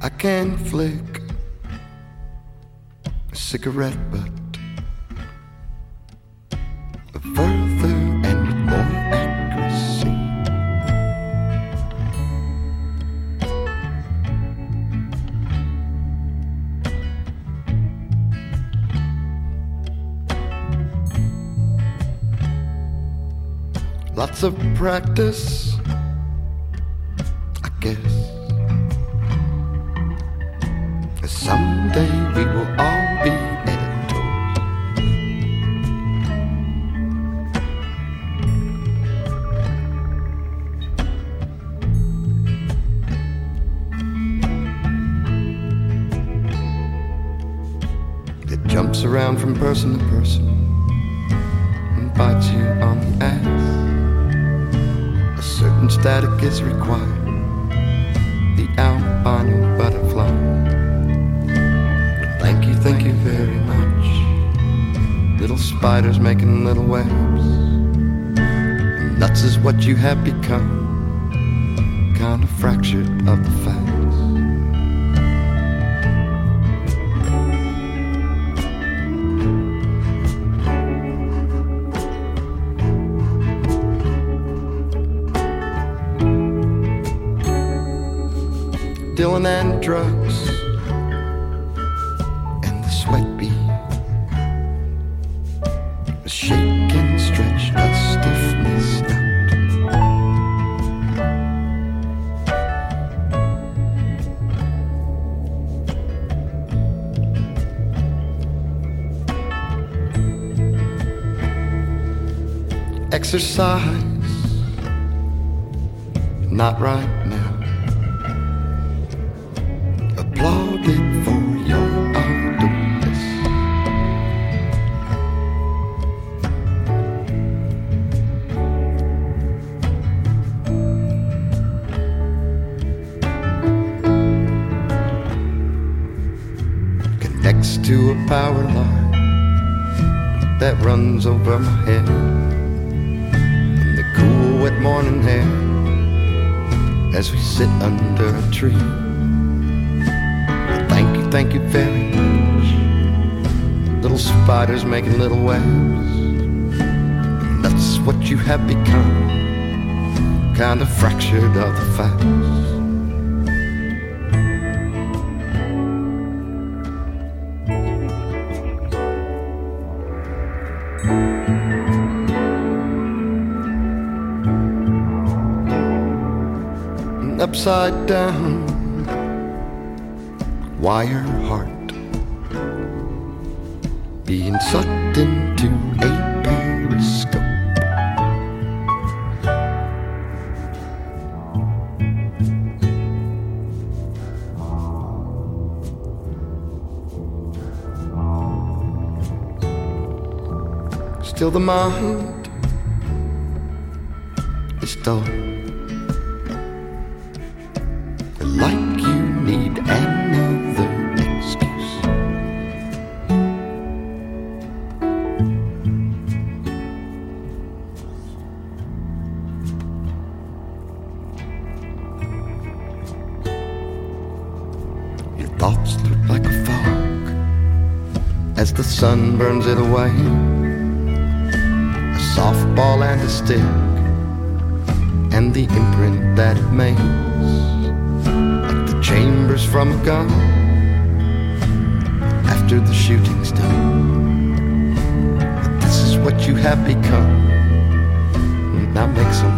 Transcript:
I can flick a cigarette butt further and with more accuracy. Lots of practice, I guess. Someday we will all be. It jumps around from person to person and bites you on the ass. A certain static is required. The albino spiders making little webs. Nuts is what you have become. Kind of fractured of the facts. Dylan and drugs Shake and stretch, a stiffness out. Exercise, not right now. Connects to a power line that runs over my head. In the cool, wet morning air as we sit under a tree. Well, Thank you, thank you very much. Little spiders making little webs. That's what you have become. Kind of fractured of the facts. Upside down wire heart being sucked into a periscope. Still, the mind is dull. Like you need another excuse. Your thoughts look like a fog as the sun burns it away. A softball and a stick, and the imprint that it makes chambers from a gun after the shooting's done. But this is what you have become. Now make something out of it.